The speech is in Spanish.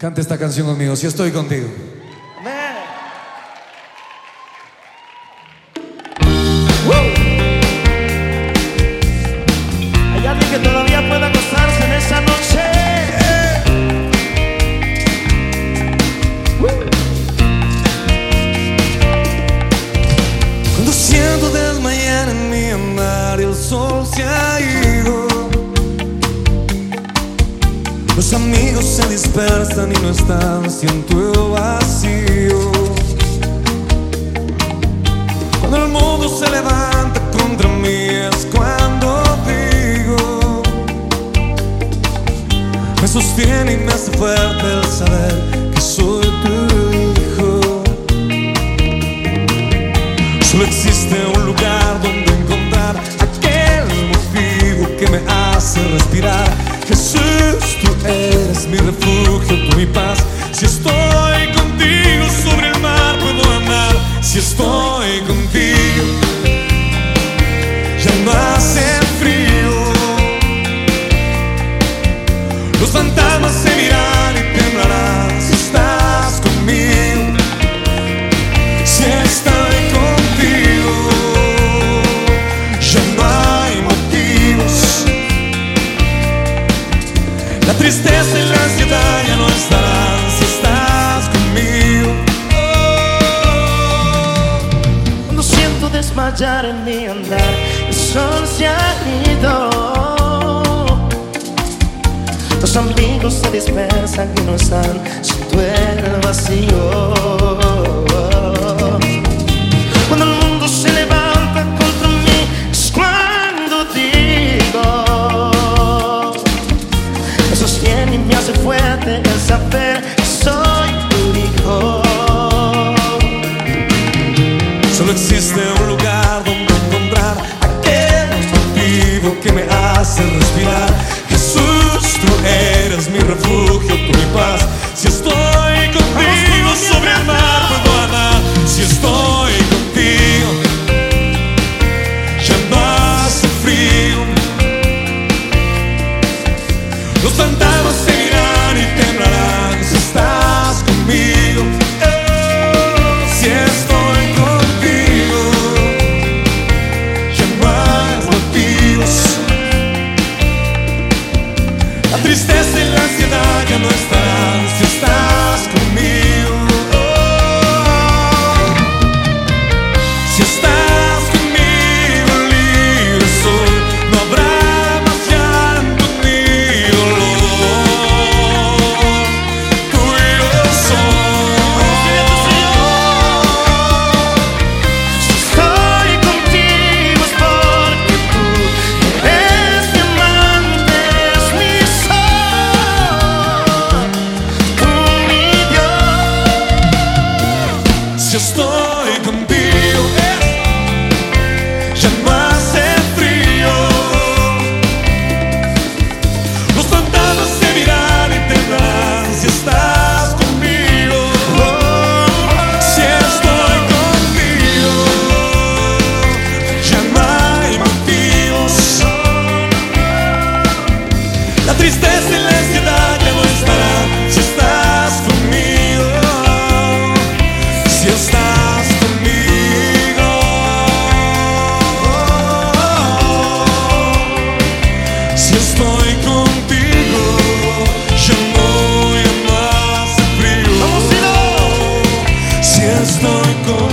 Canta esta canción conmigo, si estoy contigo. Amén. ¿Hay alguien que todavía pueda gozarse en esa noche? Cuando siento desmayar en mi andar y el sol se ha ido. Amigos se dispersan y no están, siento vacío. Cuando el mundo se levanta contra mí es cuando digo, me sostiene y me hace fuerte el saber que soy tu hijo. Solo existe un lugar donde encontrar aquel motivo que me hace respirar. Jesús, eres mi refugio, tú mi paz. Si estoy contigo sobre el mar puedo andar. Si estoy contigo, ya no hace frío. Los fantasmas se miran desmayar en mi andar, el sol se ha ido. Los amigos se dispersan y no están, siento el vacío. Me tristeza y la ansiedad ya no estarán si estás conmigo. Estoy